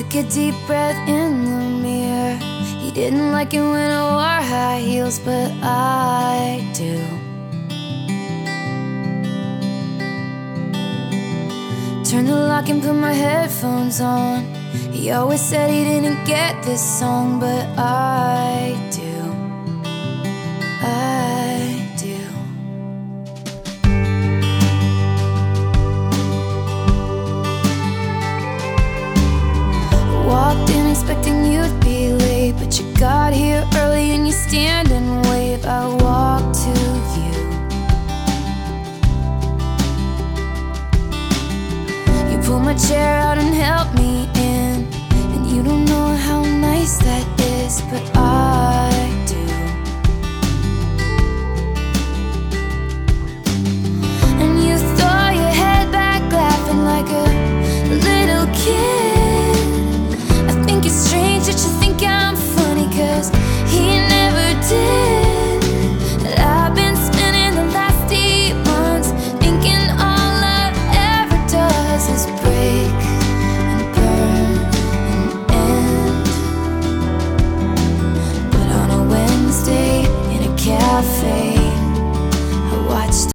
Took a deep breath in the mirror. He didn't like it when I wore high heels, but I do. Turned the lock and put my headphones on. He always said he didn't get this song, but. I walked in expecting you'd be late, but you got here early and you stand and wave. I walk to you. You pull my chair out. it's strange that you think I'm funny, cause he never did. I've been spending the last eight months thinking all ever does is.